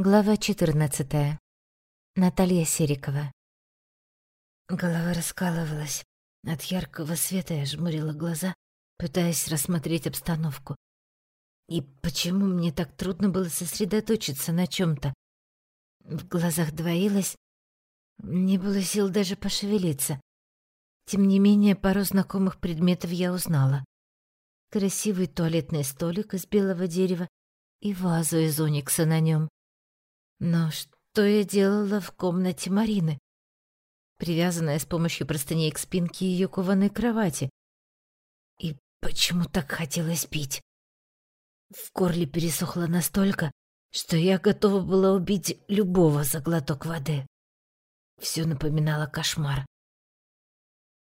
Глава 14. Наталья Серикова. Голова раскалывалась. От яркого света я жмурила глаза, пытаясь рассмотреть обстановку. И почему мне так трудно было сосредоточиться на чем то В глазах двоилось, не было сил даже пошевелиться. Тем не менее, пару знакомых предметов я узнала. Красивый туалетный столик из белого дерева и вазу из оникса на нем. Но что я делала в комнате Марины? Привязанная с помощью простыней к спинке ее кованой кровати. И почему так хотелось пить? В горле пересохло настолько, что я готова была убить любого за глоток воды. Все напоминало кошмар.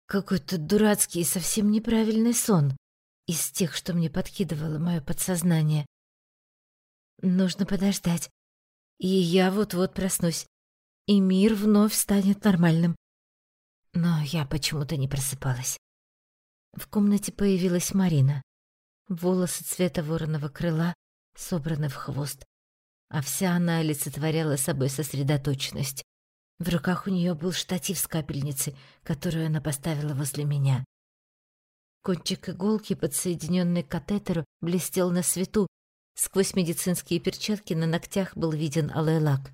Какой-то дурацкий и совсем неправильный сон из тех, что мне подкидывало мое подсознание. Нужно подождать, и я вот-вот проснусь, и мир вновь станет нормальным. Но я почему-то не просыпалась. В комнате появилась Марина. Волосы цвета вороного крыла собраны в хвост, а вся она олицетворяла собой сосредоточенность. В руках у нее был штатив с капельницей, которую она поставила возле меня. Кончик иголки, подсоединенный к катетеру, блестел на свету, Сквозь медицинские перчатки на ногтях был виден алый лак.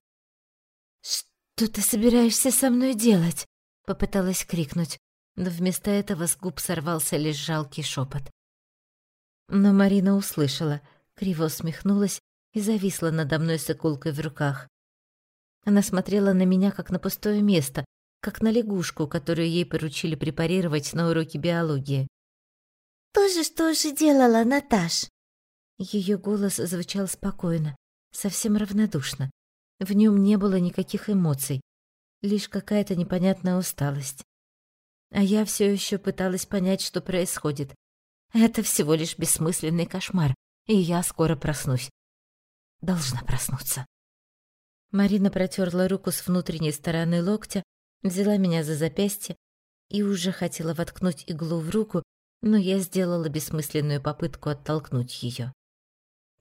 «Что ты собираешься со мной делать?» — попыталась крикнуть, но вместо этого с губ сорвался лишь жалкий шепот. Но Марина услышала, криво усмехнулась и зависла надо мной с иголкой в руках. Она смотрела на меня как на пустое место, как на лягушку, которую ей поручили препарировать на уроке биологии. «То же, что же делала Наташ?» Ее голос звучал спокойно, совсем равнодушно. В нем не было никаких эмоций, лишь какая-то непонятная усталость. А я все еще пыталась понять, что происходит. Это всего лишь бессмысленный кошмар, и я скоро проснусь. Должна проснуться. Марина протерла руку с внутренней стороны локтя, взяла меня за запястье и уже хотела воткнуть иглу в руку, но я сделала бессмысленную попытку оттолкнуть ее.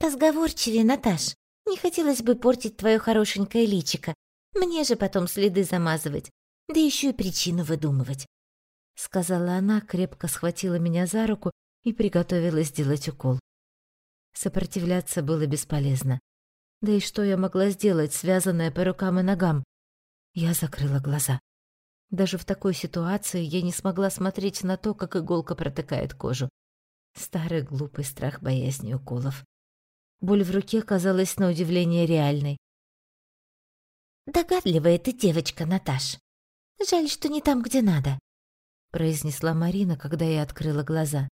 «Разговорчивее, Наташ. Не хотелось бы портить твое хорошенькое личико. Мне же потом следы замазывать, да еще и причину выдумывать», — сказала она, крепко схватила меня за руку и приготовилась сделать укол. Сопротивляться было бесполезно. Да и что я могла сделать, связанная по рукам и ногам? Я закрыла глаза. Даже в такой ситуации я не смогла смотреть на то, как иголка протыкает кожу. Старый глупый страх боязни уколов. Боль в руке казалась на удивление реальной. «Догадливая ты девочка, Наташ. Жаль, что не там, где надо», — произнесла Марина, когда я открыла глаза.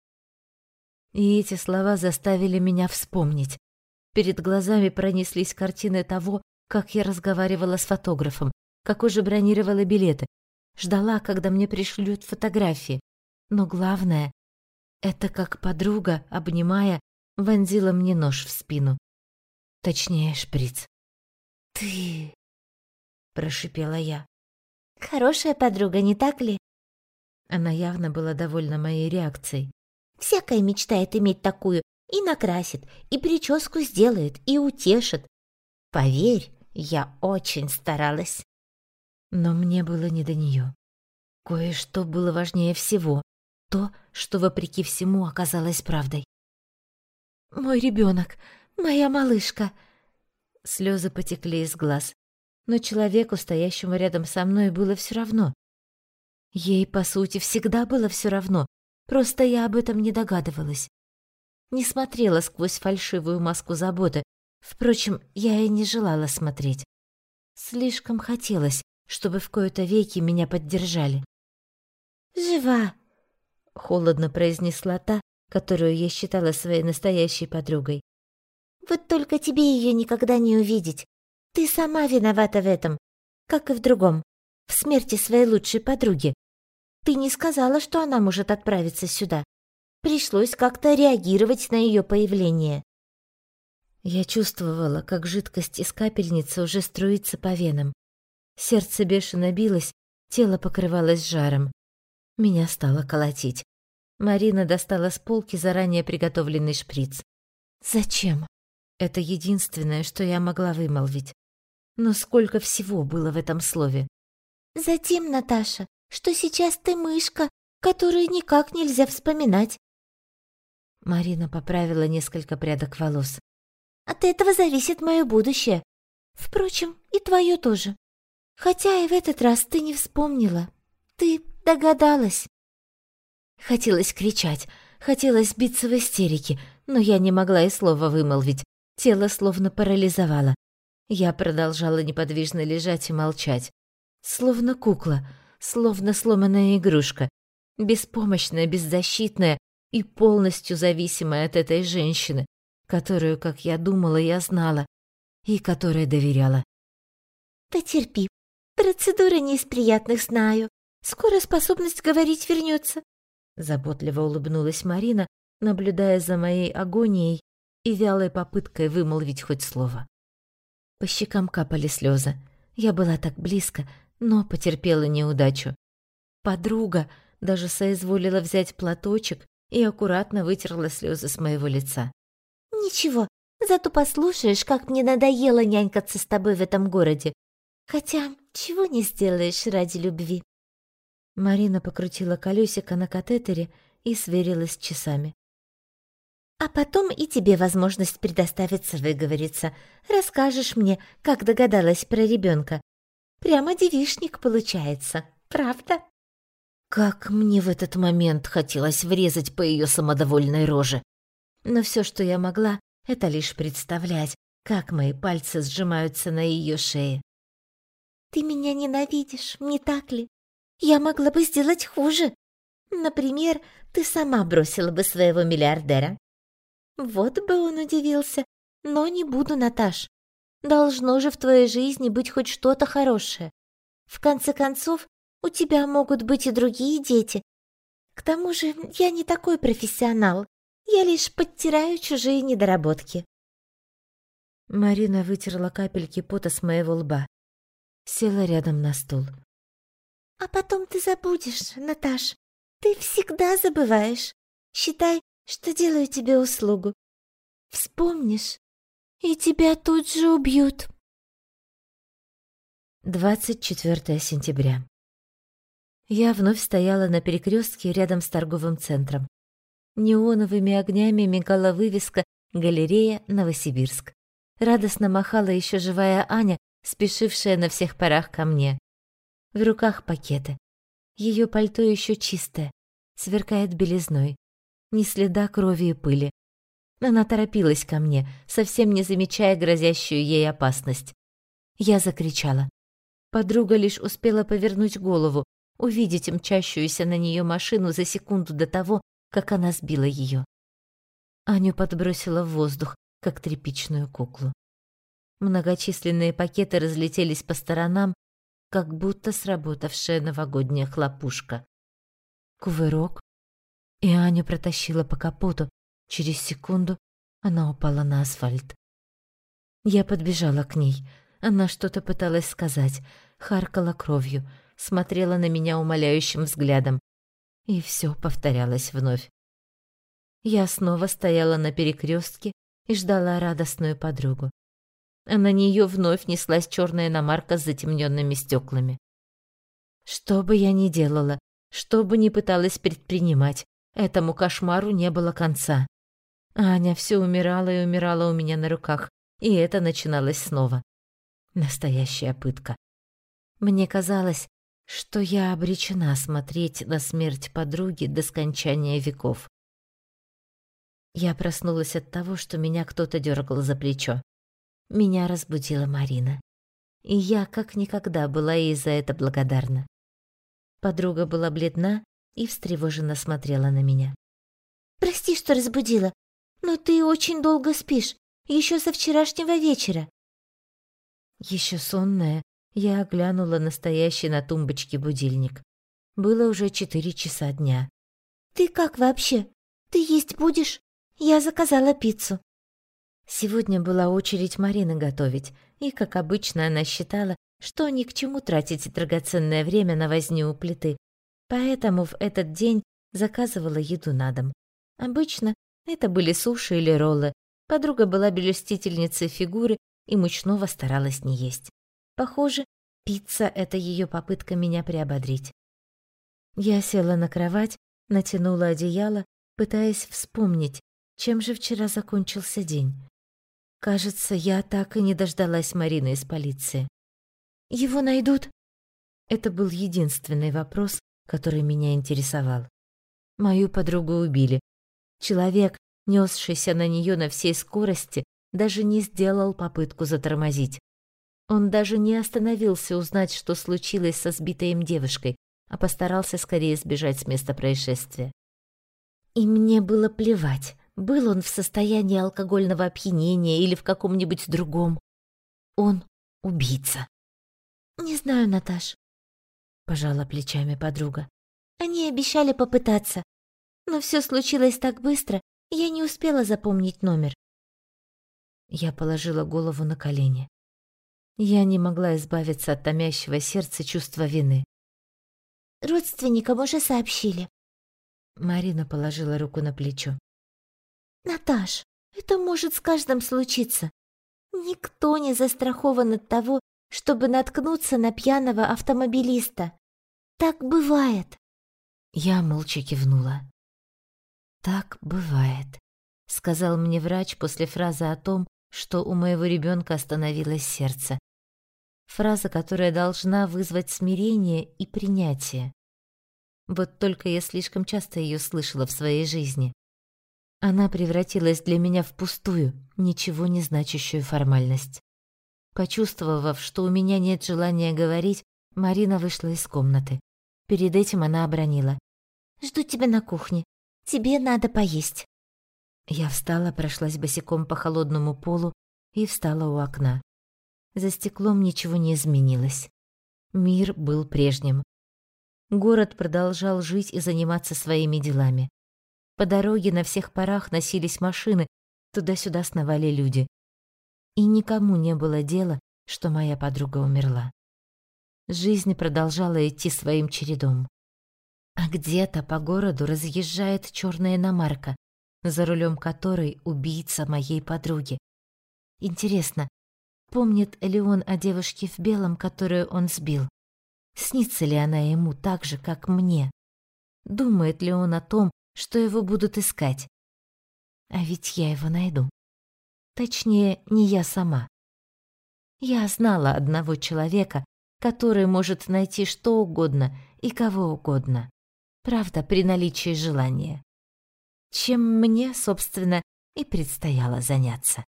И эти слова заставили меня вспомнить. Перед глазами пронеслись картины того, как я разговаривала с фотографом, как уже бронировала билеты, ждала, когда мне пришлют фотографии. Но главное — это как подруга, обнимая, вонзила мне нож в спину. Точнее, шприц. «Ты...» — прошипела я. «Хорошая подруга, не так ли?» Она явно была довольна моей реакцией. «Всякая мечтает иметь такую, и накрасит, и прическу сделает, и утешит. Поверь, я очень старалась». Но мне было не до нее. Кое-что было важнее всего. То, что, вопреки всему, оказалось правдой. Мой ребенок, моя малышка. Слезы потекли из глаз, но человеку, стоящему рядом со мной, было все равно. Ей, по сути, всегда было все равно, просто я об этом не догадывалась. Не смотрела сквозь фальшивую маску заботы, впрочем, я и не желала смотреть. Слишком хотелось, чтобы в кои-то веки меня поддержали. «Жива!» — холодно произнесла та, которую я считала своей настоящей подругой. «Вот только тебе ее никогда не увидеть. Ты сама виновата в этом, как и в другом, в смерти своей лучшей подруги. Ты не сказала, что она может отправиться сюда. Пришлось как-то реагировать на ее появление». Я чувствовала, как жидкость из капельницы уже струится по венам. Сердце бешено билось, тело покрывалось жаром. Меня стало колотить. Марина достала с полки заранее приготовленный шприц. «Зачем?» Это единственное, что я могла вымолвить. Но сколько всего было в этом слове. Затем, Наташа, что сейчас ты мышка, которую никак нельзя вспоминать. Марина поправила несколько прядок волос. От этого зависит мое будущее. Впрочем, и твое тоже. Хотя и в этот раз ты не вспомнила. Ты догадалась. Хотелось кричать, хотелось биться в истерике, но я не могла и слова вымолвить. Тело словно парализовало. Я продолжала неподвижно лежать и молчать. Словно кукла, словно сломанная игрушка. Беспомощная, беззащитная и полностью зависимая от этой женщины, которую, как я думала, я знала, и которой доверяла. Потерпи. Процедура не из приятных, знаю. Скоро способность говорить вернется. Заботливо улыбнулась Марина, наблюдая за моей агонией и вялой попыткой вымолвить хоть слово. По щекам капали слезы. Я была так близко, но потерпела неудачу. Подруга даже соизволила взять платочек и аккуратно вытерла слезы с моего лица. Ничего, зато послушаешь, как мне надоело нянькаться с тобой в этом городе. Хотя, чего не сделаешь ради любви. Марина покрутила колесико на катетере и сверилась с часами. А потом и тебе возможность предоставиться выговориться. Расскажешь мне, как догадалась про ребенка. Прямо девишник получается, правда? Как мне в этот момент хотелось врезать по ее самодовольной роже. Но все, что я могла, это лишь представлять, как мои пальцы сжимаются на ее шее. «Ты меня ненавидишь, не так ли? Я могла бы сделать хуже. Например, ты сама бросила бы своего миллиардера. Вот бы он удивился. Но не буду, Наташ. Должно же в твоей жизни быть хоть что-то хорошее. В конце концов, у тебя могут быть и другие дети. К тому же я не такой профессионал. Я лишь подтираю чужие недоработки. Марина вытерла капельки пота с моего лба. Села рядом на стул. А потом ты забудешь, Наташ. Ты всегда забываешь. Считай, что делаю тебе услугу. Вспомнишь, и тебя тут же убьют. 24 сентября. Я вновь стояла на перекрестке рядом с торговым центром. Неоновыми огнями мигала вывеска «Галерея Новосибирск». Радостно махала еще живая Аня, спешившая на всех парах ко мне. В руках пакеты. Ее пальто еще чистое, сверкает белизной. Ни следа крови и пыли. Она торопилась ко мне, совсем не замечая грозящую ей опасность. Я закричала. Подруга лишь успела повернуть голову, увидеть мчащуюся на нее машину за секунду до того, как она сбила ее. Аню подбросила в воздух, как тряпичную куклу. Многочисленные пакеты разлетелись по сторонам, как будто сработавшая новогодняя хлопушка. Кувырок, и Аню протащила по капоту. Через секунду она упала на асфальт. Я подбежала к ней. Она что-то пыталась сказать, харкала кровью, смотрела на меня умоляющим взглядом. И все повторялось вновь. Я снова стояла на перекрестке и ждала радостную подругу. А на нее вновь неслась черная иномарка с затемненными стеклами. Что бы я ни делала, что бы ни пыталась предпринимать, этому кошмару не было конца. Аня все умирала и умирала у меня на руках, и это начиналось снова. Настоящая пытка. Мне казалось, что я обречена смотреть на смерть подруги до скончания веков. Я проснулась от того, что меня кто-то дергал за плечо. Меня разбудила Марина. И я как никогда была ей за это благодарна. Подруга была бледна и встревоженно смотрела на меня. «Прости, что разбудила, но ты очень долго спишь, еще со вчерашнего вечера». Еще сонная, я оглянула настоящий на тумбочке будильник. Было уже четыре часа дня. «Ты как вообще? Ты есть будешь? Я заказала пиццу». Сегодня была очередь Марины готовить, и, как обычно, она считала, что ни к чему тратить драгоценное время на возню у плиты, поэтому в этот день заказывала еду на дом. Обычно это были суши или роллы. Подруга была блюстительницей фигуры и мучного старалась не есть. Похоже, пицца — это ее попытка меня приободрить. Я села на кровать, натянула одеяло, пытаясь вспомнить, чем же вчера закончился день. Кажется, я так и не дождалась Марины из полиции. Его найдут? Это был единственный вопрос, который меня интересовал. Мою подругу убили. Человек, несшийся на нее на всей скорости, даже не сделал попытку затормозить. Он даже не остановился узнать, что случилось со сбитой им девушкой, а постарался скорее сбежать с места происшествия. И мне было плевать, был он в состоянии алкогольного опьянения или в каком-нибудь другом. Он убийца. «Не знаю, Наташ», — пожала плечами подруга. «Они обещали попытаться, но все случилось так быстро, я не успела запомнить номер». Я положила голову на колени. Я не могла избавиться от томящего сердца чувства вины. «Родственникам уже сообщили». Марина положила руку на плечо. «Наташ, это может с каждым случиться. Никто не застрахован от того, чтобы наткнуться на пьяного автомобилиста. Так бывает. Я молча кивнула. Так бывает, сказал мне врач после фразы о том, что у моего ребенка остановилось сердце. Фраза, которая должна вызвать смирение и принятие. Вот только я слишком часто ее слышала в своей жизни. Она превратилась для меня в пустую, ничего не значащую формальность. Почувствовав, что у меня нет желания говорить, Марина вышла из комнаты. Перед этим она обронила. «Жду тебя на кухне. Тебе надо поесть». Я встала, прошлась босиком по холодному полу и встала у окна. За стеклом ничего не изменилось. Мир был прежним. Город продолжал жить и заниматься своими делами. По дороге на всех парах носились машины, туда-сюда сновали люди и никому не было дела, что моя подруга умерла. Жизнь продолжала идти своим чередом. А где-то по городу разъезжает черная иномарка, за рулем которой убийца моей подруги. Интересно, помнит ли он о девушке в белом, которую он сбил? Снится ли она ему так же, как мне? Думает ли он о том, что его будут искать? А ведь я его найду. Точнее, не я сама. Я знала одного человека, который может найти что угодно и кого угодно. Правда, при наличии желания. Чем мне, собственно, и предстояло заняться.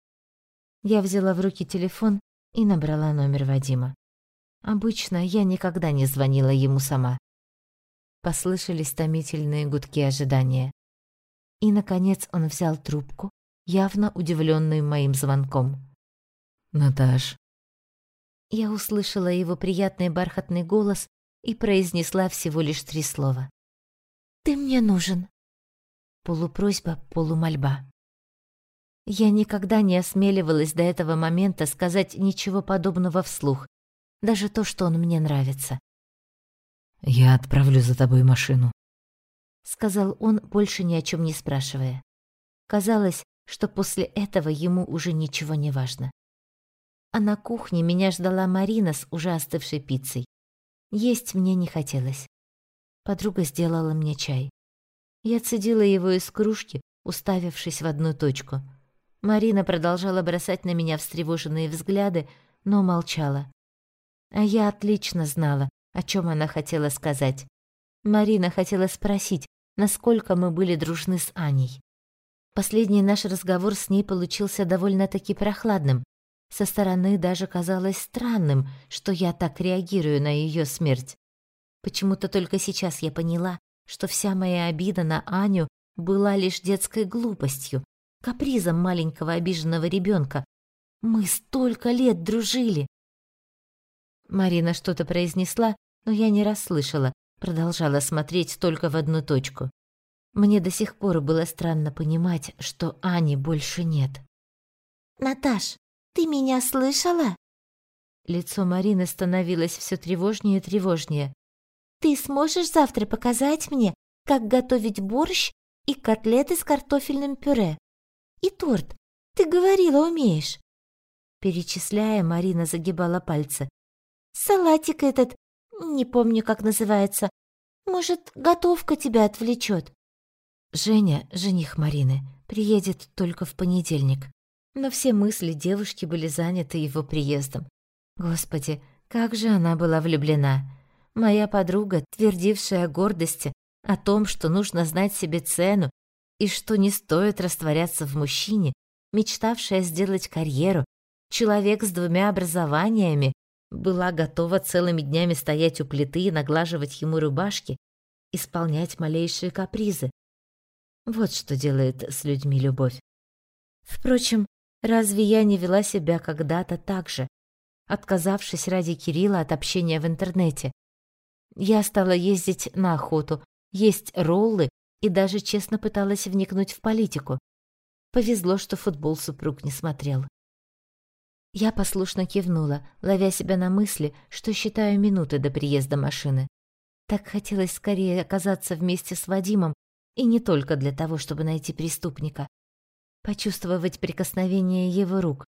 Я взяла в руки телефон и набрала номер Вадима. Обычно я никогда не звонила ему сама. Послышались томительные гудки ожидания. И, наконец, он взял трубку явно удивленный моим звонком. «Наташ». Я услышала его приятный бархатный голос и произнесла всего лишь три слова. «Ты мне нужен». Полупросьба, полумольба. Я никогда не осмеливалась до этого момента сказать ничего подобного вслух, даже то, что он мне нравится. «Я отправлю за тобой машину», — сказал он, больше ни о чем не спрашивая. Казалось, что после этого ему уже ничего не важно. А на кухне меня ждала Марина с уже остывшей пиццей. Есть мне не хотелось. Подруга сделала мне чай. Я цедила его из кружки, уставившись в одну точку. Марина продолжала бросать на меня встревоженные взгляды, но молчала. А я отлично знала, о чем она хотела сказать. Марина хотела спросить, насколько мы были дружны с Аней. Последний наш разговор с ней получился довольно-таки прохладным. Со стороны даже казалось странным, что я так реагирую на ее смерть. Почему-то только сейчас я поняла, что вся моя обида на Аню была лишь детской глупостью, капризом маленького обиженного ребенка. Мы столько лет дружили. Марина что-то произнесла, но я не расслышала, продолжала смотреть только в одну точку. Мне до сих пор было странно понимать, что Ани больше нет. «Наташ, ты меня слышала?» Лицо Марины становилось все тревожнее и тревожнее. «Ты сможешь завтра показать мне, как готовить борщ и котлеты с картофельным пюре? И торт. Ты говорила, умеешь». Перечисляя, Марина загибала пальцы. Салатик этот, не помню, как называется. Может, готовка тебя отвлечет. Женя, жених Марины, приедет только в понедельник. Но все мысли девушки были заняты его приездом. Господи, как же она была влюблена. Моя подруга, твердившая о гордости, о том, что нужно знать себе цену и что не стоит растворяться в мужчине, мечтавшая сделать карьеру, человек с двумя образованиями, была готова целыми днями стоять у плиты и наглаживать ему рубашки, исполнять малейшие капризы. Вот что делает с людьми любовь. Впрочем, разве я не вела себя когда-то так же, отказавшись ради Кирилла от общения в интернете? Я стала ездить на охоту, есть роллы и даже честно пыталась вникнуть в политику. Повезло, что футбол супруг не смотрел. Я послушно кивнула, ловя себя на мысли, что считаю минуты до приезда машины. Так хотелось скорее оказаться вместе с Вадимом, и не только для того, чтобы найти преступника. Почувствовать прикосновение его рук,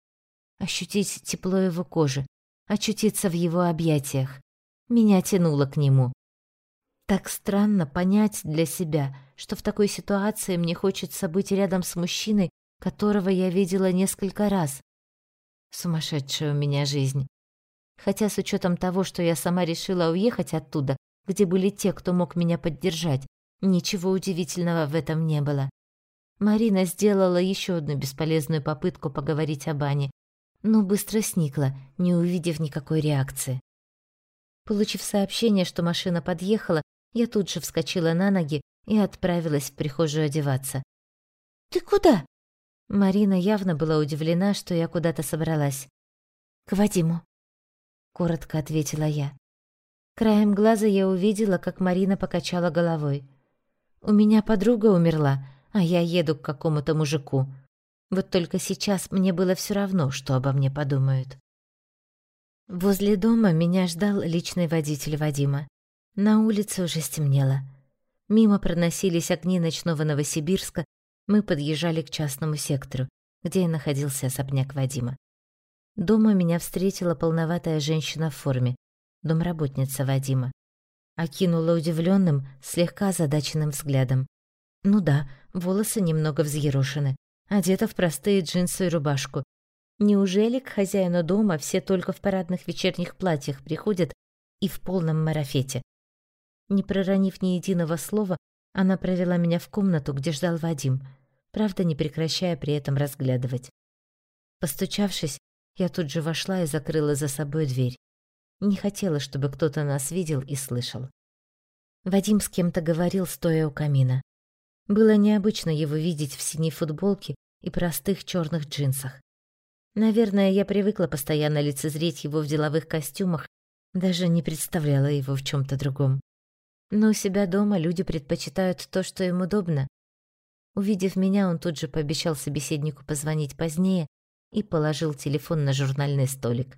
ощутить тепло его кожи, очутиться в его объятиях. Меня тянуло к нему. Так странно понять для себя, что в такой ситуации мне хочется быть рядом с мужчиной, которого я видела несколько раз. Сумасшедшая у меня жизнь. Хотя с учетом того, что я сама решила уехать оттуда, где были те, кто мог меня поддержать, ничего удивительного в этом не было. Марина сделала еще одну бесполезную попытку поговорить о бане, но быстро сникла, не увидев никакой реакции. Получив сообщение, что машина подъехала, я тут же вскочила на ноги и отправилась в прихожую одеваться. «Ты куда?» Марина явно была удивлена, что я куда-то собралась. «К Вадиму», — коротко ответила я. Краем глаза я увидела, как Марина покачала головой. «У меня подруга умерла, а я еду к какому-то мужику. Вот только сейчас мне было все равно, что обо мне подумают». Возле дома меня ждал личный водитель Вадима. На улице уже стемнело. Мимо проносились огни ночного Новосибирска, мы подъезжали к частному сектору, где и находился особняк Вадима. Дома меня встретила полноватая женщина в форме, домработница Вадима. Окинула удивленным, слегка озадаченным взглядом. Ну да, волосы немного взъерошены, одета в простые джинсы и рубашку. Неужели к хозяину дома все только в парадных вечерних платьях приходят и в полном марафете? Не проронив ни единого слова, она провела меня в комнату, где ждал Вадим, правда, не прекращая при этом разглядывать. Постучавшись, я тут же вошла и закрыла за собой дверь. Не хотела, чтобы кто-то нас видел и слышал. Вадим с кем-то говорил, стоя у камина. Было необычно его видеть в синей футболке и простых черных джинсах. Наверное, я привыкла постоянно лицезреть его в деловых костюмах, даже не представляла его в чем то другом. Но у себя дома люди предпочитают то, что им удобно. Увидев меня, он тут же пообещал собеседнику позвонить позднее и положил телефон на журнальный столик.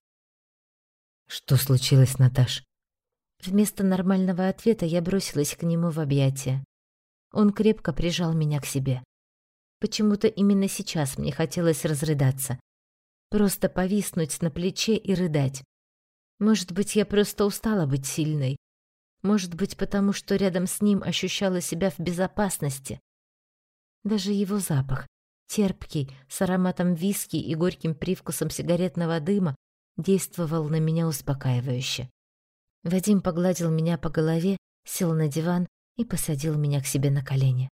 «Что случилось, Наташ?» Вместо нормального ответа я бросилась к нему в объятия. Он крепко прижал меня к себе. Почему-то именно сейчас мне хотелось разрыдаться. Просто повиснуть на плече и рыдать. Может быть, я просто устала быть сильной. Может быть, потому что рядом с ним ощущала себя в безопасности. Даже его запах, терпкий, с ароматом виски и горьким привкусом сигаретного дыма, действовал на меня успокаивающе. Вадим погладил меня по голове, сел на диван и посадил меня к себе на колени.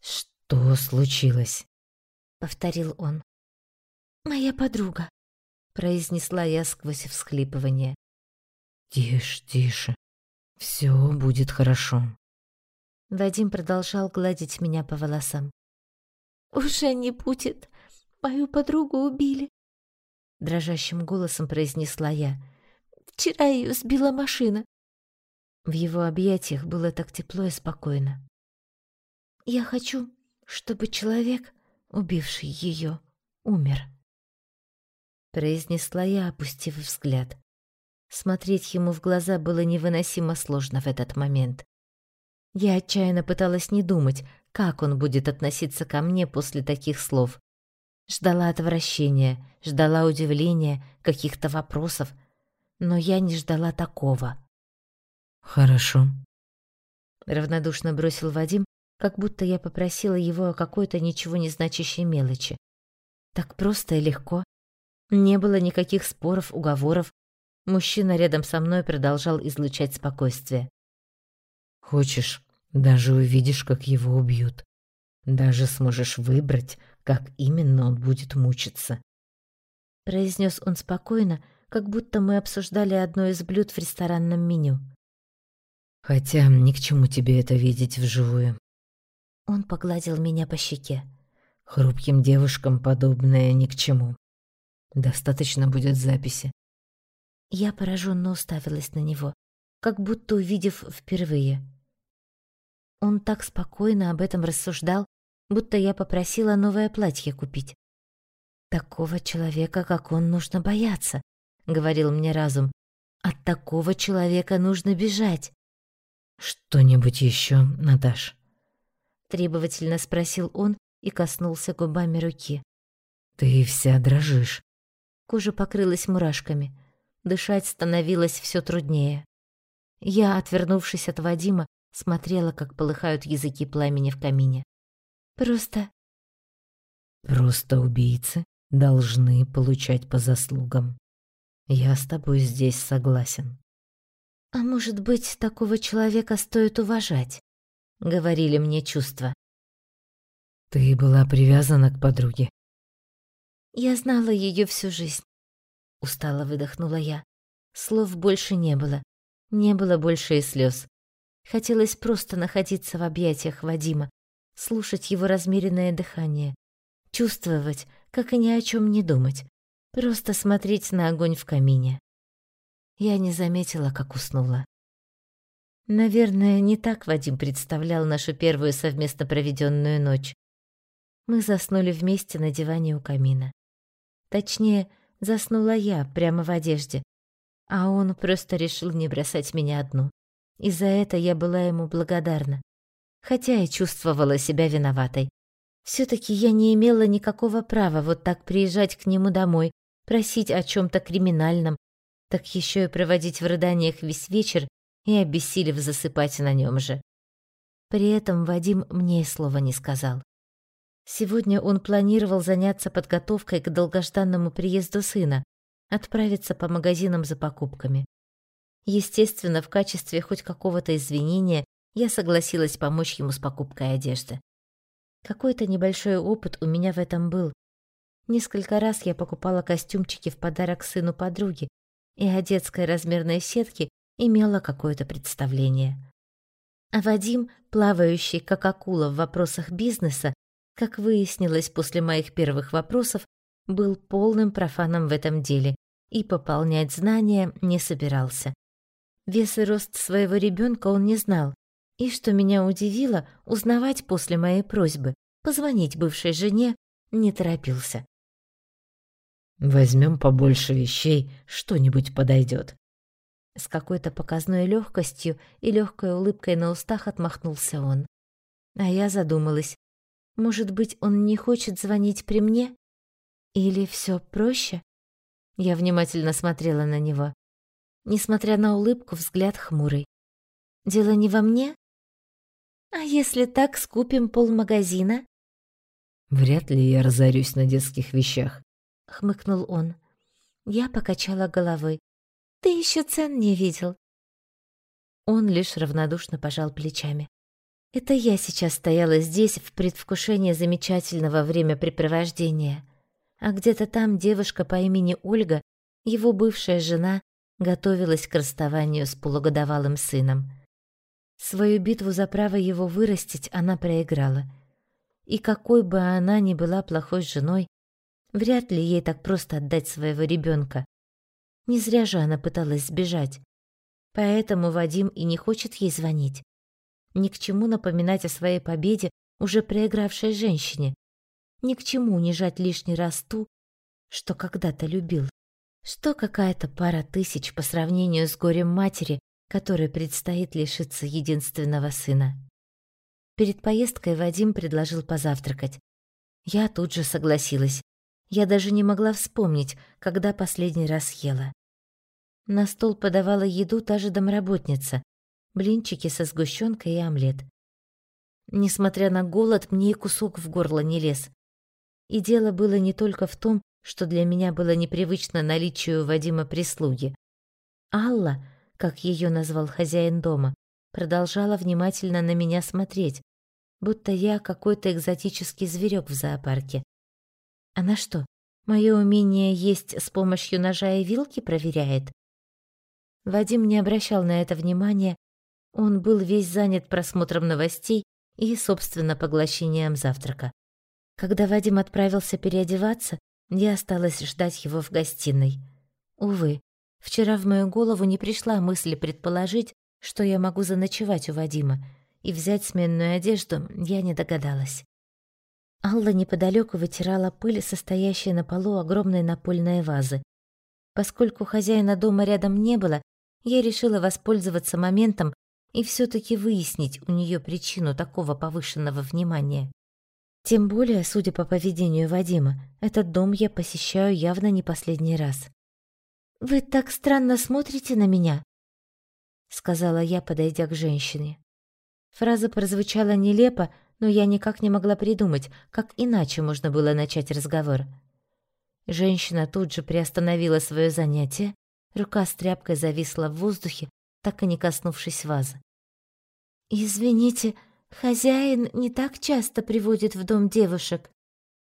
«Что случилось?» — повторил он. «Моя подруга», — произнесла я сквозь всхлипывание. «Тише, тише», все будет хорошо. Вадим продолжал гладить меня по волосам. Уже не будет. Мою подругу убили. Дрожащим голосом произнесла я. Вчера ее сбила машина. В его объятиях было так тепло и спокойно. Я хочу, чтобы человек, убивший ее, умер. Произнесла я, опустив взгляд. Смотреть ему в глаза было невыносимо сложно в этот момент. Я отчаянно пыталась не думать, как он будет относиться ко мне после таких слов. Ждала отвращения, ждала удивления, каких-то вопросов. но я не ждала такого. Хорошо. Равнодушно бросил Вадим, как будто я попросила его о какой-то ничего не значащей мелочи. Так просто и легко. Не было никаких споров, уговоров. Мужчина рядом со мной продолжал излучать спокойствие. Хочешь, даже увидишь, как его убьют. Даже сможешь выбрать, как именно он будет мучиться. Произнес он спокойно, как будто мы обсуждали одно из блюд в ресторанном меню. Хотя ни к чему тебе это видеть вживую. Он погладил меня по щеке. Хрупким девушкам подобное ни к чему. Достаточно будет записи. Я пораженно уставилась на него, как будто увидев впервые. Он так спокойно об этом рассуждал, будто я попросила новое платье купить. Такого человека, как он, нужно бояться, говорил мне разум. От такого человека нужно бежать. Что-нибудь еще, Наташ? требовательно спросил он и коснулся губами руки. Ты вся дрожишь. Кожа покрылась мурашками. Дышать становилось все труднее. Я, отвернувшись от Вадима, смотрела, как полыхают языки пламени в камине. Просто Просто убийцы должны получать по заслугам. Я с тобой здесь согласен. А может быть, такого человека стоит уважать, говорили мне чувства. Ты была привязана к подруге. Я знала ее всю жизнь. Устало выдохнула я. Слов больше не было. Не было больше и слез. Хотелось просто находиться в объятиях Вадима, слушать его размеренное дыхание, чувствовать, как и ни о чем не думать, просто смотреть на огонь в камине. Я не заметила, как уснула. Наверное, не так Вадим представлял нашу первую совместно проведенную ночь. Мы заснули вместе на диване у камина. Точнее, заснула я прямо в одежде, а он просто решил не бросать меня одну. И за это я была ему благодарна, хотя и чувствовала себя виноватой. все таки я не имела никакого права вот так приезжать к нему домой, просить о чем то криминальном, так еще и проводить в рыданиях весь вечер и обессилев засыпать на нем же. При этом Вадим мне и слова не сказал. Сегодня он планировал заняться подготовкой к долгожданному приезду сына, отправиться по магазинам за покупками. Естественно, в качестве хоть какого-то извинения я согласилась помочь ему с покупкой одежды. Какой-то небольшой опыт у меня в этом был. Несколько раз я покупала костюмчики в подарок сыну подруги, и о детской размерной сетке имела какое-то представление. А Вадим, плавающий как акула в вопросах бизнеса, как выяснилось после моих первых вопросов, был полным профаном в этом деле и пополнять знания не собирался. Вес и рост своего ребенка он не знал, и, что меня удивило, узнавать после моей просьбы позвонить бывшей жене не торопился. Возьмем побольше вещей, что-нибудь подойдет. С какой-то показной легкостью и легкой улыбкой на устах отмахнулся он. А я задумалась, может быть, он не хочет звонить при мне? Или все проще? Я внимательно смотрела на него. Несмотря на улыбку, взгляд хмурый. Дело не во мне? А если так, скупим полмагазина? Вряд ли я разорюсь на детских вещах хмыкнул он. Я покачала головой. Ты еще цен не видел. Он лишь равнодушно пожал плечами. Это я сейчас стояла здесь в предвкушении замечательного времяпрепровождения, а где-то там девушка по имени Ольга, его бывшая жена, готовилась к расставанию с полугодовалым сыном. Свою битву за право его вырастить она проиграла. И какой бы она ни была плохой женой, Вряд ли ей так просто отдать своего ребенка. Не зря же она пыталась сбежать. Поэтому Вадим и не хочет ей звонить. Ни к чему напоминать о своей победе уже проигравшей женщине. Ни к чему унижать лишний раз ту, что когда-то любил. Что какая-то пара тысяч по сравнению с горем матери, которой предстоит лишиться единственного сына. Перед поездкой Вадим предложил позавтракать. Я тут же согласилась. Я даже не могла вспомнить, когда последний раз ела. На стол подавала еду та же домработница, блинчики со сгущенкой и омлет. Несмотря на голод, мне и кусок в горло не лез. И дело было не только в том, что для меня было непривычно наличие у Вадима прислуги. Алла, как ее назвал хозяин дома, продолжала внимательно на меня смотреть, будто я какой-то экзотический зверек в зоопарке. Она что, мое умение есть с помощью ножа и вилки проверяет? Вадим не обращал на это внимания, он был весь занят просмотром новостей и, собственно, поглощением завтрака. Когда Вадим отправился переодеваться, я осталась ждать его в гостиной. Увы, вчера в мою голову не пришла мысль предположить, что я могу заночевать у Вадима, и взять сменную одежду я не догадалась. Алла неподалеку вытирала пыль, состоящая на полу огромной напольной вазы. Поскольку хозяина дома рядом не было, я решила воспользоваться моментом и все таки выяснить у нее причину такого повышенного внимания. Тем более, судя по поведению Вадима, этот дом я посещаю явно не последний раз. «Вы так странно смотрите на меня», — сказала я, подойдя к женщине. Фраза прозвучала нелепо, но я никак не могла придумать, как иначе можно было начать разговор. Женщина тут же приостановила свое занятие, рука с тряпкой зависла в воздухе, так и не коснувшись вазы. «Извините, хозяин не так часто приводит в дом девушек.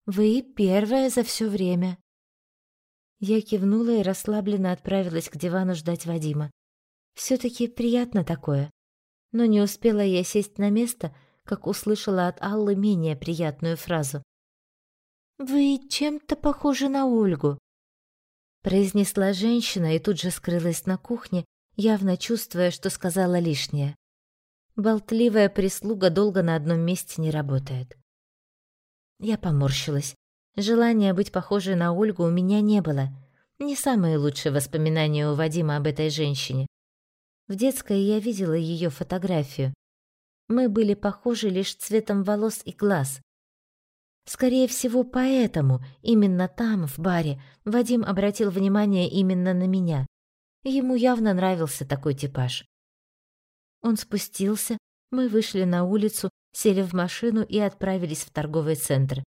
Вы первая за все время». Я кивнула и расслабленно отправилась к дивану ждать Вадима. все таки приятно такое. Но не успела я сесть на место, как услышала от Аллы менее приятную фразу. «Вы чем-то похожи на Ольгу», — произнесла женщина и тут же скрылась на кухне, явно чувствуя, что сказала лишнее. Болтливая прислуга долго на одном месте не работает. Я поморщилась. Желания быть похожей на Ольгу у меня не было. Не самые лучшие воспоминания у Вадима об этой женщине. В детской я видела ее фотографию. Мы были похожи лишь цветом волос и глаз. Скорее всего, поэтому именно там, в баре, Вадим обратил внимание именно на меня. Ему явно нравился такой типаж. Он спустился, мы вышли на улицу, сели в машину и отправились в торговый центр.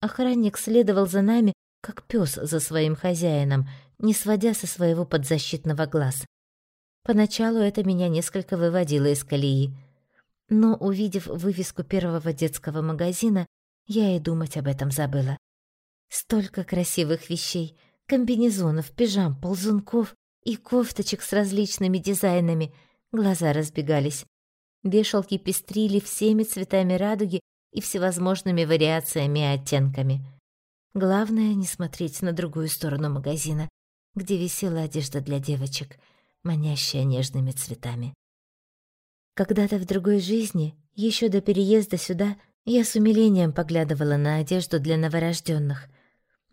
Охранник следовал за нами, как пес за своим хозяином, не сводя со своего подзащитного глаз. Поначалу это меня несколько выводило из колеи. Но, увидев вывеску первого детского магазина, я и думать об этом забыла. Столько красивых вещей, комбинезонов, пижам, ползунков и кофточек с различными дизайнами — Глаза разбегались. Вешалки пестрили всеми цветами радуги и всевозможными вариациями и оттенками. Главное не смотреть на другую сторону магазина, где висела одежда для девочек, манящая нежными цветами. Когда-то в другой жизни, еще до переезда сюда, я с умилением поглядывала на одежду для новорожденных.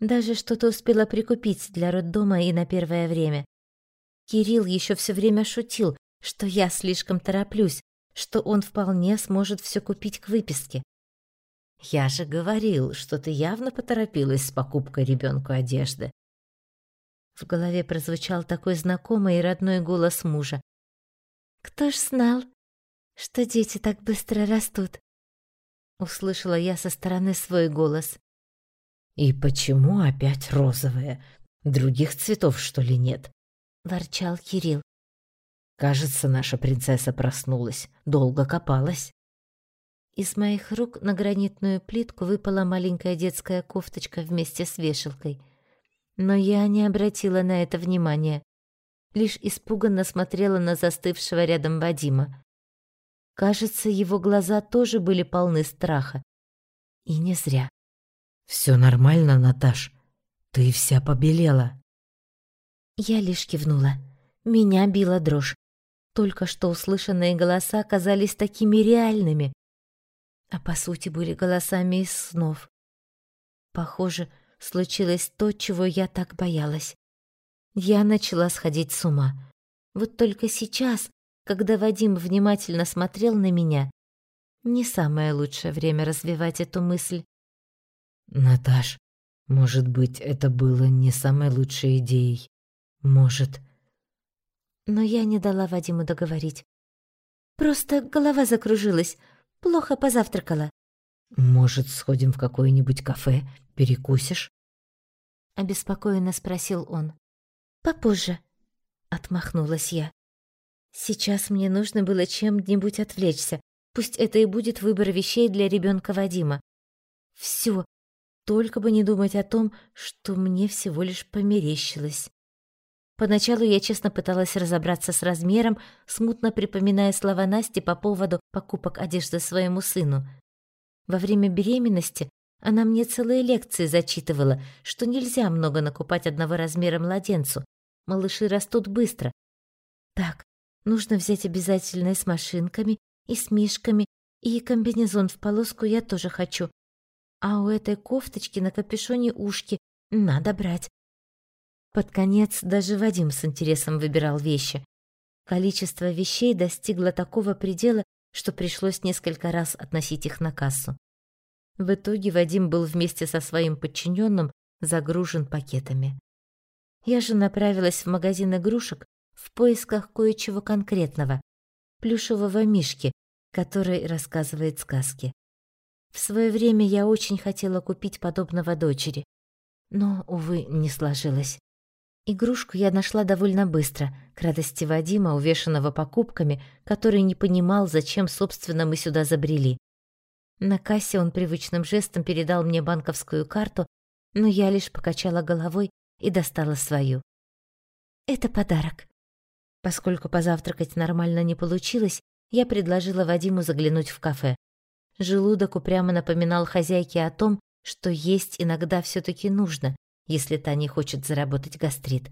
Даже что-то успела прикупить для роддома и на первое время. Кирилл еще все время шутил, что я слишком тороплюсь, что он вполне сможет все купить к выписке. Я же говорил, что ты явно поторопилась с покупкой ребенку одежды. В голове прозвучал такой знакомый и родной голос мужа. Кто ж знал, что дети так быстро растут? Услышала я со стороны свой голос. И почему опять розовые? Других цветов что ли нет? Ворчал Кирилл. Кажется, наша принцесса проснулась, долго копалась. Из моих рук на гранитную плитку выпала маленькая детская кофточка вместе с вешалкой. Но я не обратила на это внимания, лишь испуганно смотрела на застывшего рядом Вадима. Кажется, его глаза тоже были полны страха. И не зря. Все нормально, Наташ. Ты вся побелела. Я лишь кивнула. Меня била дрожь. Только что услышанные голоса казались такими реальными, а по сути были голосами из снов. Похоже, случилось то, чего я так боялась. Я начала сходить с ума. Вот только сейчас, когда Вадим внимательно смотрел на меня, не самое лучшее время развивать эту мысль. Наташ, может быть, это было не самой лучшей идеей. Может, Но я не дала Вадиму договорить. Просто голова закружилась, плохо позавтракала. «Может, сходим в какое-нибудь кафе, перекусишь?» Обеспокоенно спросил он. «Попозже», — отмахнулась я. «Сейчас мне нужно было чем-нибудь отвлечься, пусть это и будет выбор вещей для ребенка Вадима. Все, только бы не думать о том, что мне всего лишь померещилось». Поначалу я честно пыталась разобраться с размером, смутно припоминая слова Насти по поводу покупок одежды своему сыну. Во время беременности она мне целые лекции зачитывала, что нельзя много накупать одного размера младенцу. Малыши растут быстро. Так, нужно взять обязательно и с машинками, и с мишками, и комбинезон в полоску я тоже хочу. А у этой кофточки на капюшоне ушки надо брать. Под конец даже Вадим с интересом выбирал вещи. Количество вещей достигло такого предела, что пришлось несколько раз относить их на кассу. В итоге Вадим был вместе со своим подчиненным загружен пакетами. Я же направилась в магазин игрушек в поисках кое-чего конкретного — плюшевого мишки, который рассказывает сказки. В свое время я очень хотела купить подобного дочери, но, увы, не сложилось. Игрушку я нашла довольно быстро, к радости Вадима, увешанного покупками, который не понимал, зачем, собственно, мы сюда забрели. На кассе он привычным жестом передал мне банковскую карту, но я лишь покачала головой и достала свою. «Это подарок». Поскольку позавтракать нормально не получилось, я предложила Вадиму заглянуть в кафе. Желудок упрямо напоминал хозяйке о том, что есть иногда все таки нужно, если та не хочет заработать гастрит.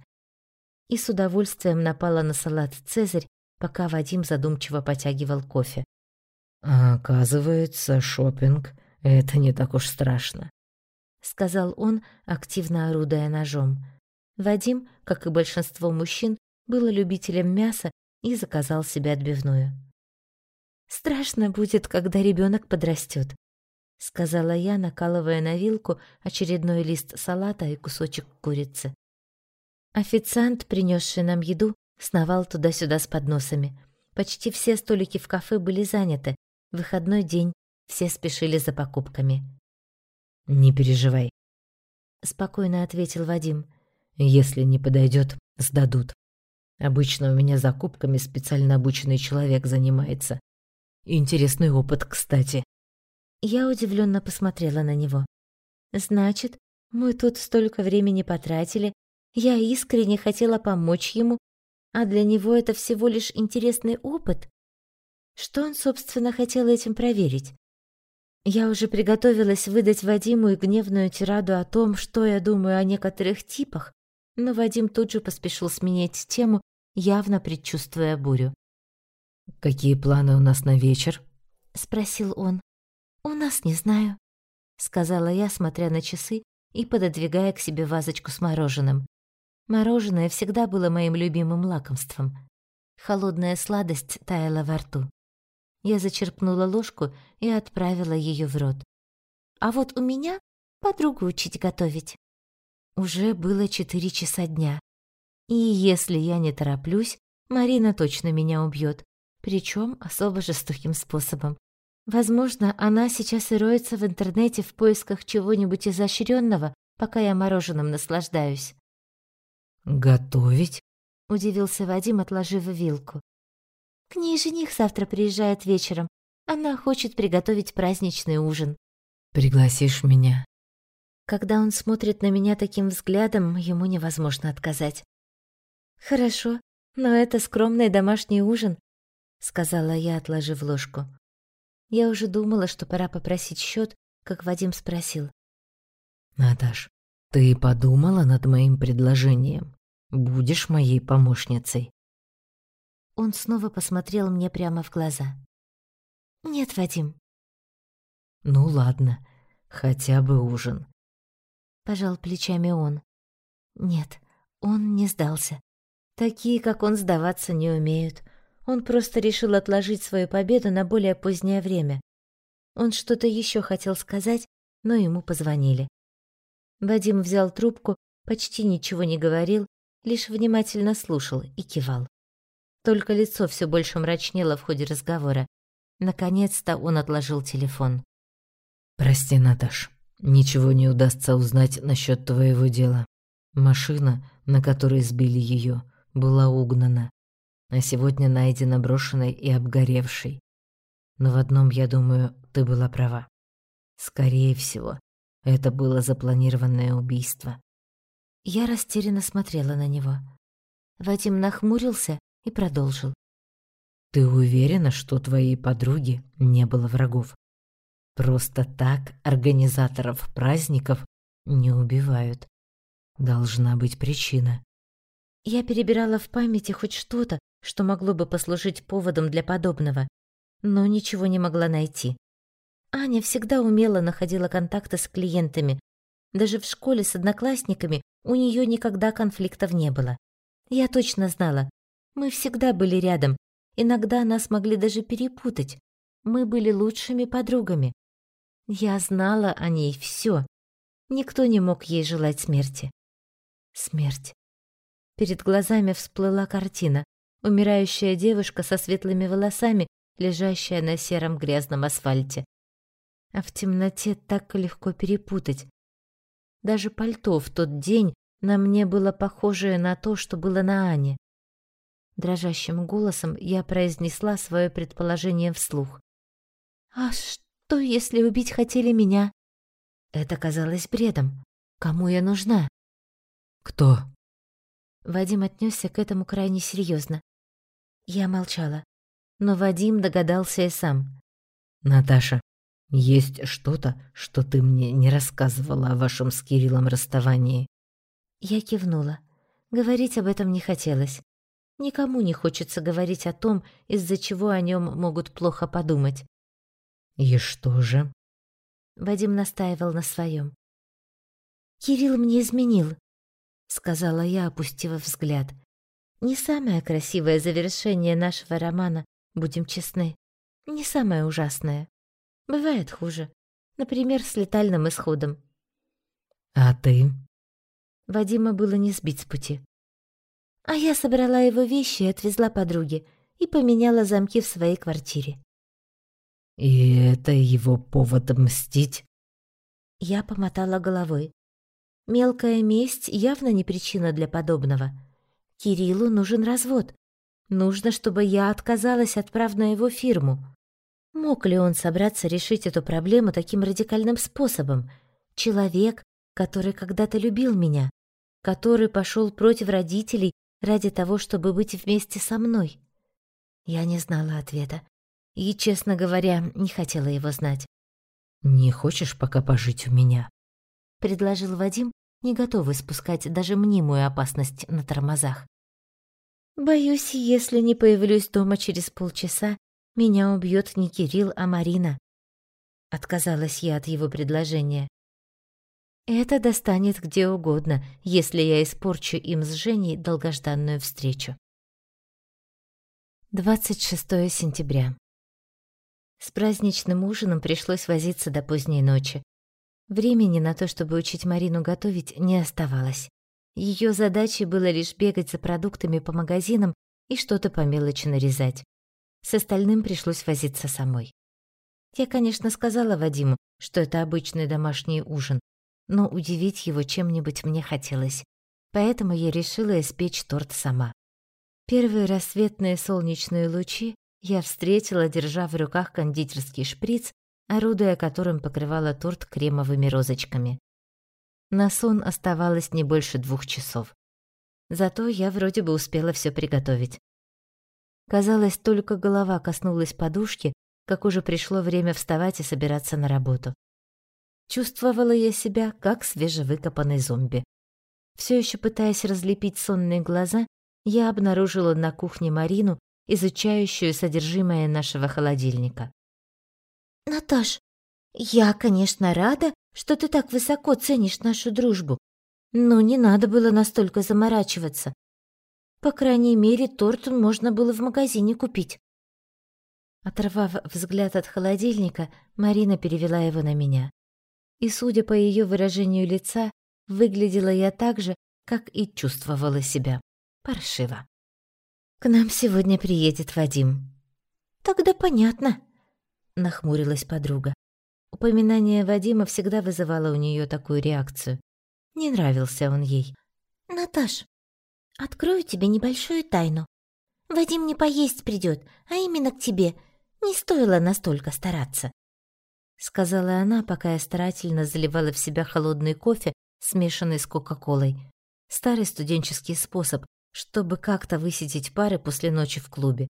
И с удовольствием напала на салат «Цезарь», пока Вадим задумчиво потягивал кофе. «А оказывается, шопинг — это не так уж страшно», — сказал он, активно орудуя ножом. Вадим, как и большинство мужчин, был любителем мяса и заказал себе отбивную. «Страшно будет, когда ребенок подрастет», — сказала я, накалывая на вилку очередной лист салата и кусочек курицы. Официант, принесший нам еду, сновал туда-сюда с подносами. Почти все столики в кафе были заняты. Выходной день, все спешили за покупками. «Не переживай», — спокойно ответил Вадим. «Если не подойдет, сдадут. Обычно у меня закупками специально обученный человек занимается. Интересный опыт, кстати». Я удивленно посмотрела на него. Значит, мы тут столько времени потратили, я искренне хотела помочь ему, а для него это всего лишь интересный опыт. Что он, собственно, хотел этим проверить? Я уже приготовилась выдать Вадиму и гневную тираду о том, что я думаю о некоторых типах, но Вадим тут же поспешил сменить тему, явно предчувствуя бурю. «Какие планы у нас на вечер?» — спросил он. «У нас не знаю», — сказала я, смотря на часы и пододвигая к себе вазочку с мороженым. Мороженое всегда было моим любимым лакомством. Холодная сладость таяла во рту. Я зачерпнула ложку и отправила ее в рот. А вот у меня подругу учить готовить. Уже было четыре часа дня. И если я не тороплюсь, Марина точно меня убьет, причем особо жестоким способом. Возможно, она сейчас и роется в интернете в поисках чего-нибудь изощренного, пока я мороженым наслаждаюсь. «Готовить?» — удивился Вадим, отложив вилку. «К ней жених завтра приезжает вечером. Она хочет приготовить праздничный ужин». «Пригласишь меня?» Когда он смотрит на меня таким взглядом, ему невозможно отказать. «Хорошо, но это скромный домашний ужин», — сказала я, отложив ложку. Я уже думала, что пора попросить счет, как Вадим спросил. «Наташ, ты подумала над моим предложением? Будешь моей помощницей?» Он снова посмотрел мне прямо в глаза. «Нет, Вадим». «Ну ладно, хотя бы ужин». Пожал плечами он. «Нет, он не сдался. Такие, как он, сдаваться не умеют. Он просто решил отложить свою победу на более позднее время. Он что-то еще хотел сказать, но ему позвонили. Вадим взял трубку, почти ничего не говорил, лишь внимательно слушал и кивал. Только лицо все больше мрачнело в ходе разговора. Наконец-то он отложил телефон. «Прости, Наташ, ничего не удастся узнать насчет твоего дела. Машина, на которой сбили ее, была угнана, а сегодня найдена брошенной и обгоревшей. Но в одном, я думаю, ты была права. Скорее всего, это было запланированное убийство. Я растерянно смотрела на него. Вадим нахмурился и продолжил. Ты уверена, что твоей подруги не было врагов? Просто так организаторов праздников не убивают. Должна быть причина. Я перебирала в памяти хоть что-то, что могло бы послужить поводом для подобного, но ничего не могла найти. Аня всегда умело находила контакты с клиентами. Даже в школе с одноклассниками у нее никогда конфликтов не было. Я точно знала, мы всегда были рядом, иногда нас могли даже перепутать. Мы были лучшими подругами. Я знала о ней все. Никто не мог ей желать смерти. Смерть. Перед глазами всплыла картина. Умирающая девушка со светлыми волосами, лежащая на сером грязном асфальте. А в темноте так легко перепутать. Даже пальто в тот день на мне было похожее на то, что было на Ане. Дрожащим голосом я произнесла свое предположение вслух. «А что, если убить хотели меня?» Это казалось бредом. Кому я нужна? «Кто?» Вадим отнесся к этому крайне серьезно. Я молчала, но Вадим догадался и сам. «Наташа, есть что-то, что ты мне не рассказывала о вашем с Кириллом расставании?» Я кивнула. Говорить об этом не хотелось. Никому не хочется говорить о том, из-за чего о нем могут плохо подумать. «И что же?» Вадим настаивал на своем. «Кирилл мне изменил. — сказала я, опустив взгляд. «Не самое красивое завершение нашего романа, будем честны. Не самое ужасное. Бывает хуже. Например, с летальным исходом». «А ты?» Вадима было не сбить с пути. А я собрала его вещи и отвезла подруге и поменяла замки в своей квартире. «И это его повод мстить?» Я помотала головой. Мелкая месть явно не причина для подобного. Кириллу нужен развод. Нужно, чтобы я отказалась от прав на его фирму. Мог ли он собраться решить эту проблему таким радикальным способом? Человек, который когда-то любил меня, который пошел против родителей ради того, чтобы быть вместе со мной. Я не знала ответа и, честно говоря, не хотела его знать. «Не хочешь пока пожить у меня?» — предложил Вадим, не готовый спускать даже мнимую опасность на тормозах. «Боюсь, если не появлюсь дома через полчаса, меня убьет не Кирилл, а Марина». Отказалась я от его предложения. Это достанет где угодно, если я испорчу им с Женей долгожданную встречу. 26 сентября. С праздничным ужином пришлось возиться до поздней ночи. Времени на то, чтобы учить Марину готовить, не оставалось. Ее задачей было лишь бегать за продуктами по магазинам и что-то по мелочи нарезать. С остальным пришлось возиться самой. Я, конечно, сказала Вадиму, что это обычный домашний ужин, но удивить его чем-нибудь мне хотелось. Поэтому я решила испечь торт сама. Первые рассветные солнечные лучи я встретила, держа в руках кондитерский шприц орудуя которым покрывала торт кремовыми розочками. На сон оставалось не больше двух часов. Зато я вроде бы успела все приготовить. Казалось, только голова коснулась подушки, как уже пришло время вставать и собираться на работу. Чувствовала я себя, как свежевыкопанный зомби. Все еще пытаясь разлепить сонные глаза, я обнаружила на кухне Марину, изучающую содержимое нашего холодильника. «Наташ, я, конечно, рада, что ты так высоко ценишь нашу дружбу, но не надо было настолько заморачиваться. По крайней мере, торт можно было в магазине купить». Оторвав взгляд от холодильника, Марина перевела его на меня. И, судя по ее выражению лица, выглядела я так же, как и чувствовала себя. Паршиво. К нам сегодня приедет Вадим. Тогда понятно, нахмурилась подруга. Упоминание Вадима всегда вызывало у нее такую реакцию. Не нравился он ей. Наташ, открою тебе небольшую тайну. Вадим не поесть придет, а именно к тебе. Не стоило настолько стараться. Сказала она, пока я старательно заливала в себя холодный кофе, смешанный с Кока-Колой. Старый студенческий способ, чтобы как-то высидеть пары после ночи в клубе.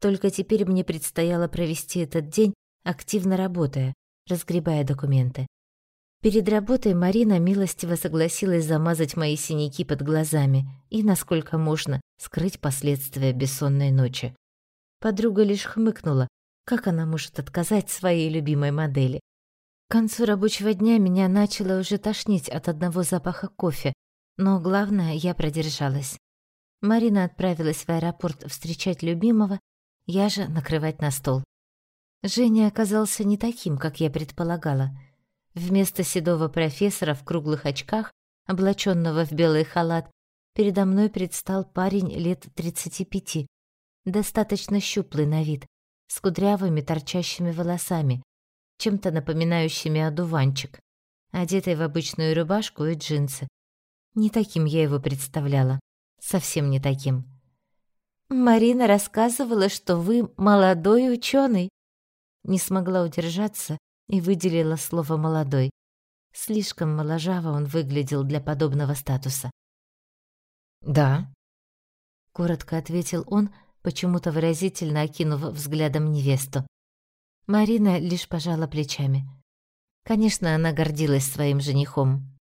Только теперь мне предстояло провести этот день, активно работая, разгребая документы. Перед работой Марина милостиво согласилась замазать мои синяки под глазами и, насколько можно, скрыть последствия бессонной ночи. Подруга лишь хмыкнула, как она может отказать своей любимой модели. К концу рабочего дня меня начало уже тошнить от одного запаха кофе, но главное, я продержалась. Марина отправилась в аэропорт встречать любимого, я же накрывать на стол. Женя оказался не таким, как я предполагала — Вместо седого профессора в круглых очках, облаченного в белый халат, передо мной предстал парень лет 35, достаточно щуплый на вид, с кудрявыми торчащими волосами, чем-то напоминающими одуванчик, одетый в обычную рубашку и джинсы. Не таким я его представляла, совсем не таким. Марина рассказывала, что вы молодой ученый. Не смогла удержаться и выделила слово «молодой». Слишком моложаво он выглядел для подобного статуса. «Да», — коротко ответил он, почему-то выразительно окинув взглядом невесту. Марина лишь пожала плечами. Конечно, она гордилась своим женихом.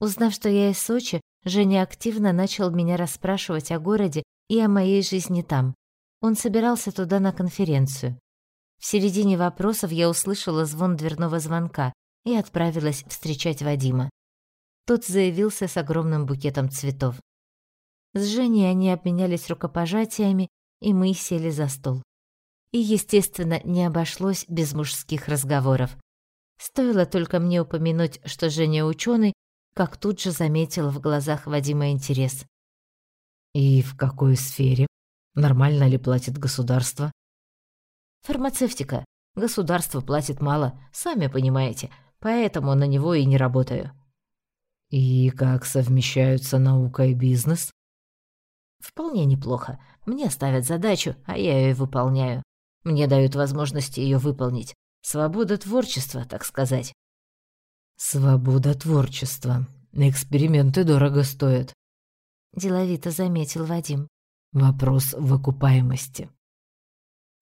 Узнав, что я из Сочи, Женя активно начал меня расспрашивать о городе и о моей жизни там. Он собирался туда на конференцию. В середине вопросов я услышала звон дверного звонка и отправилась встречать Вадима. Тот заявился с огромным букетом цветов. С Женей они обменялись рукопожатиями, и мы сели за стол. И, естественно, не обошлось без мужских разговоров. Стоило только мне упомянуть, что Женя ученый, как тут же заметил в глазах Вадима интерес. «И в какой сфере? Нормально ли платит государство?» Фармацевтика. Государство платит мало, сами понимаете, поэтому на него и не работаю. И как совмещаются наука и бизнес? Вполне неплохо. Мне ставят задачу, а я ее выполняю. Мне дают возможность ее выполнить. Свобода творчества, так сказать. Свобода творчества. Эксперименты дорого стоят. Деловито заметил Вадим. Вопрос в окупаемости.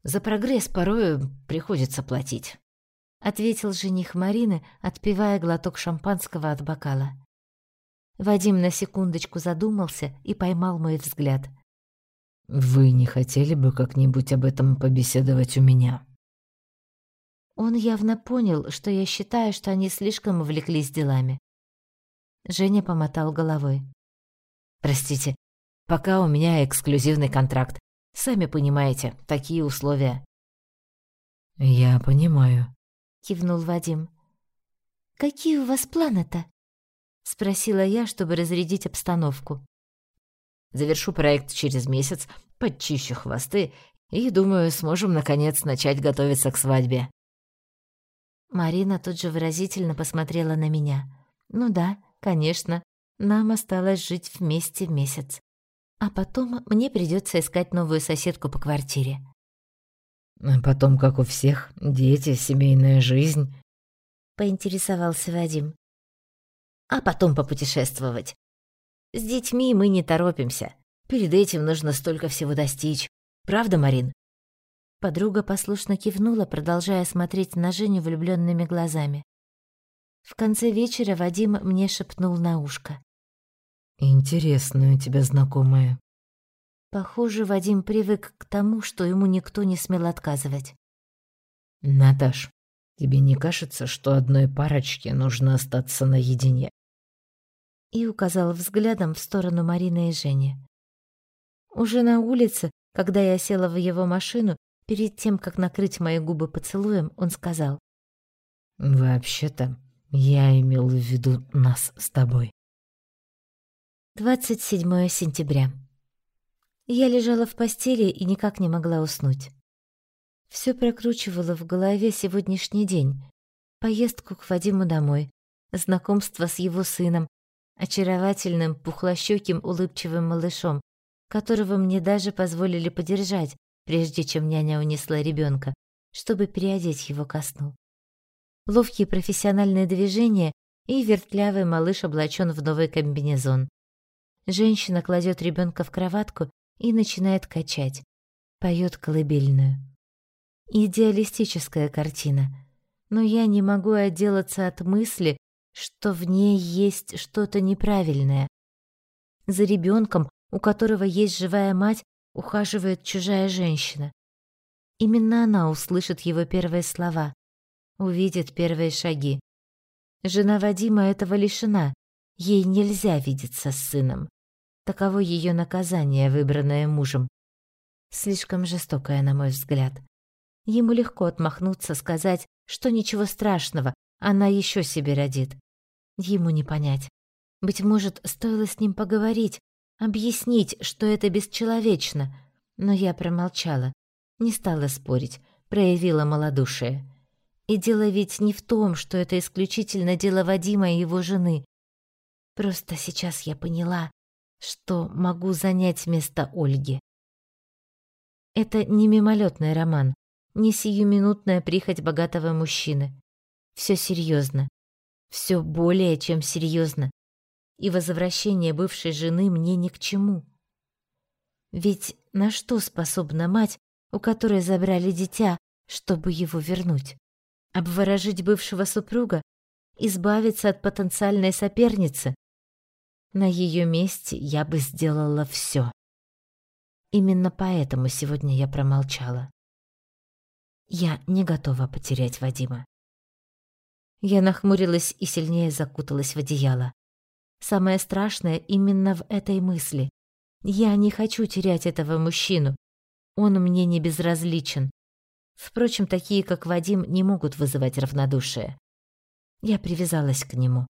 За прогресс порою приходится платить», — ответил жених Марины, отпивая глоток шампанского от бокала. Вадим на секундочку задумался и поймал мой взгляд. «Вы не хотели бы как-нибудь об этом побеседовать у меня?» Он явно понял, что я считаю, что они слишком увлеклись делами. Женя помотал головой. «Простите, пока у меня эксклюзивный контракт. Сами понимаете, такие условия. Я понимаю, кивнул Вадим. Какие у вас планы-то? спросила я, чтобы разрядить обстановку. Завершу проект через месяц, подчищу хвосты и, думаю, сможем наконец начать готовиться к свадьбе. Марина тут же выразительно посмотрела на меня. Ну да, конечно, нам осталось жить вместе месяц. А потом мне придется искать новую соседку по квартире. А потом, как у всех, дети, семейная жизнь. Поинтересовался Вадим. А потом попутешествовать. С детьми мы не торопимся. Перед этим нужно столько всего достичь. Правда, Марин? Подруга послушно кивнула, продолжая смотреть на Женю влюбленными глазами. В конце вечера Вадим мне шепнул на ушко. Интересная у тебя знакомая. Похоже, Вадим привык к тому, что ему никто не смел отказывать. Наташ, тебе не кажется, что одной парочке нужно остаться наедине? И указал взглядом в сторону Марины и Жени. Уже на улице, когда я села в его машину, перед тем, как накрыть мои губы поцелуем, он сказал. «Вообще-то, я имел в виду нас с тобой». 27 сентября. Я лежала в постели и никак не могла уснуть. Все прокручивала в голове сегодняшний день. Поездку к Вадиму домой, знакомство с его сыном, очаровательным, пухлощёким, улыбчивым малышом, которого мне даже позволили подержать, прежде чем няня унесла ребенка, чтобы переодеть его ко сну. Ловкие профессиональные движения, и вертлявый малыш облачен в новый комбинезон. Женщина кладет ребенка в кроватку и начинает качать, поет колыбельную. Идеалистическая картина, но я не могу отделаться от мысли, что в ней есть что-то неправильное. За ребенком, у которого есть живая мать, ухаживает чужая женщина. Именно она услышит его первые слова, увидит первые шаги. Жена Вадима этого лишена, ей нельзя видеться с сыном. Таково ее наказание, выбранное мужем. Слишком жестокое, на мой взгляд. Ему легко отмахнуться, сказать, что ничего страшного, она еще себе родит. Ему не понять. Быть может, стоило с ним поговорить, объяснить, что это бесчеловечно. Но я промолчала, не стала спорить, проявила малодушие. И дело ведь не в том, что это исключительно дело Вадима и его жены. Просто сейчас я поняла, что могу занять место Ольги. Это не мимолетный роман, не сиюминутная прихоть богатого мужчины. Все серьезно все более чем серьезно, и возвращение бывшей жены мне ни к чему. Ведь на что способна мать, у которой забрали дитя, чтобы его вернуть? Обворожить бывшего супруга? Избавиться от потенциальной соперницы? На ее месте я бы сделала все. Именно поэтому сегодня я промолчала. Я не готова потерять Вадима. Я нахмурилась и сильнее закуталась в одеяло. Самое страшное именно в этой мысли. Я не хочу терять этого мужчину. Он мне не безразличен. Впрочем, такие, как Вадим, не могут вызывать равнодушие. Я привязалась к нему,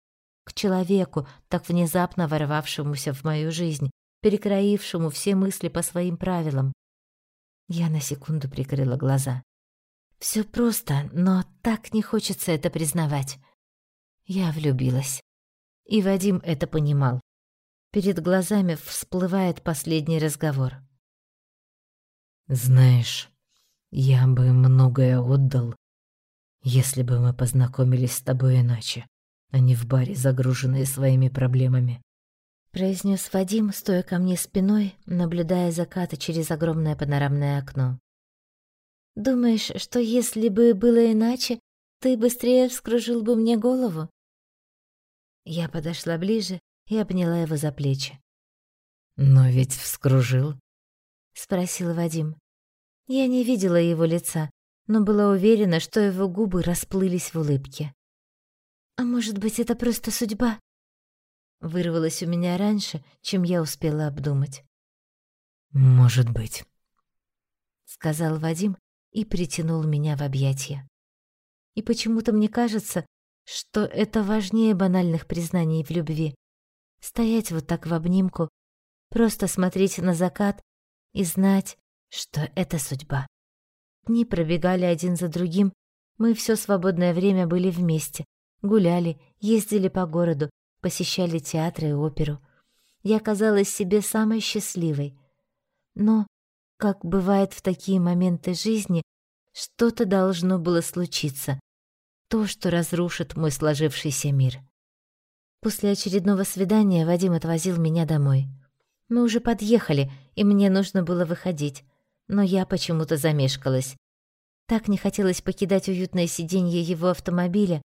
к человеку, так внезапно ворвавшемуся в мою жизнь, перекроившему все мысли по своим правилам. Я на секунду прикрыла глаза. Все просто, но так не хочется это признавать. Я влюбилась. И Вадим это понимал. Перед глазами всплывает последний разговор. Знаешь, я бы многое отдал, если бы мы познакомились с тобой иначе, а не в баре, загруженные своими проблемами. Произнес Вадим, стоя ко мне спиной, наблюдая закаты через огромное панорамное окно. Думаешь, что если бы было иначе, ты быстрее вскружил бы мне голову?» Я подошла ближе и обняла его за плечи. «Но ведь вскружил?» — спросил Вадим. Я не видела его лица, но была уверена, что его губы расплылись в улыбке. «А может быть, это просто судьба?» Вырвалось у меня раньше, чем я успела обдумать. «Может быть», — сказал Вадим и притянул меня в объятия. И почему-то мне кажется, что это важнее банальных признаний в любви. Стоять вот так в обнимку, просто смотреть на закат и знать, что это судьба. Дни пробегали один за другим, мы все свободное время были вместе, гуляли, ездили по городу, посещали театры и оперу. Я казалась себе самой счастливой. Но как бывает в такие моменты жизни, что-то должно было случиться. То, что разрушит мой сложившийся мир. После очередного свидания Вадим отвозил меня домой. Мы уже подъехали, и мне нужно было выходить, но я почему-то замешкалась. Так не хотелось покидать уютное сиденье его автомобиля,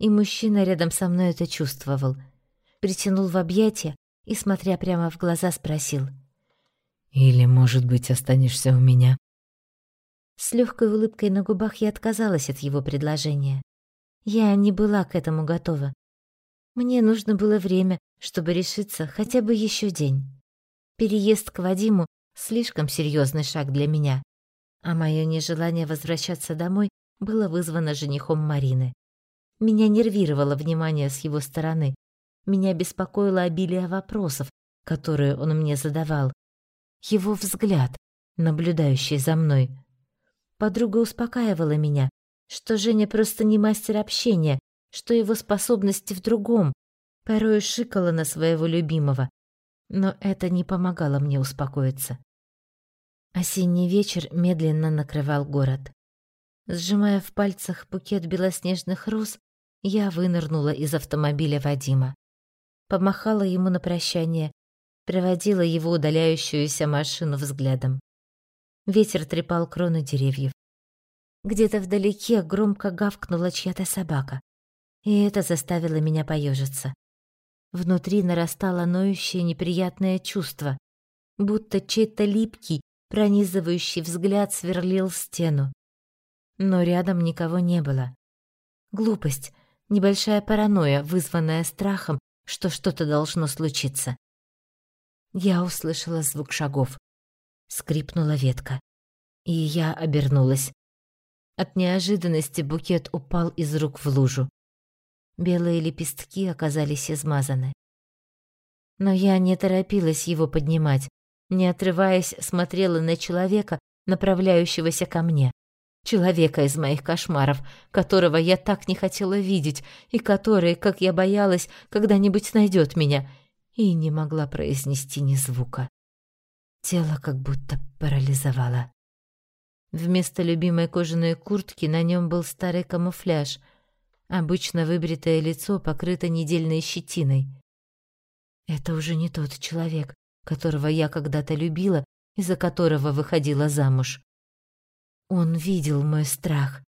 и мужчина рядом со мной это чувствовал. Притянул в объятия и, смотря прямо в глаза, спросил — или, может быть, останешься у меня?» С легкой улыбкой на губах я отказалась от его предложения. Я не была к этому готова. Мне нужно было время, чтобы решиться хотя бы еще день. Переезд к Вадиму — слишком серьезный шаг для меня, а мое нежелание возвращаться домой было вызвано женихом Марины. Меня нервировало внимание с его стороны. Меня беспокоило обилие вопросов, которые он мне задавал. его взгляд, наблюдающий за мной. Подруга успокаивала меня, что Женя просто не мастер общения, что его способности в другом, порой шикала на своего любимого, но это не помогало мне успокоиться. Осенний вечер медленно накрывал город. Сжимая в пальцах букет белоснежных роз, я вынырнула из автомобиля Вадима. Помахала ему на прощание, проводила его удаляющуюся машину взглядом. Ветер трепал кроны деревьев. Где-то вдалеке громко гавкнула чья-то собака, и это заставило меня поежиться. Внутри нарастало ноющее неприятное чувство, будто чей-то липкий, пронизывающий взгляд сверлил стену. Но рядом никого не было. Глупость, небольшая паранойя, вызванная страхом, что что-то должно случиться. Я услышала звук шагов. Скрипнула ветка. И я обернулась. От неожиданности букет упал из рук в лужу. Белые лепестки оказались измазаны. Но я не торопилась его поднимать, не отрываясь, смотрела на человека, направляющегося ко мне. Человека из моих кошмаров, которого я так не хотела видеть и который, как я боялась, когда-нибудь найдет меня, и не могла произнести ни звука. Тело как будто парализовало. Вместо любимой кожаной куртки на нем был старый камуфляж. Обычно выбритое лицо покрыто недельной щетиной. Это уже не тот человек, которого я когда-то любила и за которого выходила замуж. Он видел мой страх,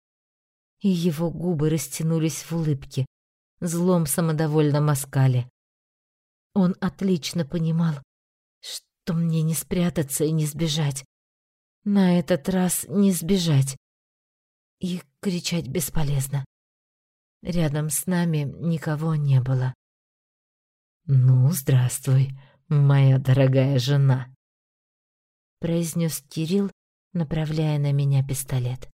и его губы растянулись в улыбке, злом самодовольном оскале. Он отлично понимал, что мне не спрятаться и не сбежать. На этот раз не сбежать. И кричать бесполезно. Рядом с нами никого не было. «Ну, здравствуй, моя дорогая жена», — произнес Кирилл, направляя на меня пистолет.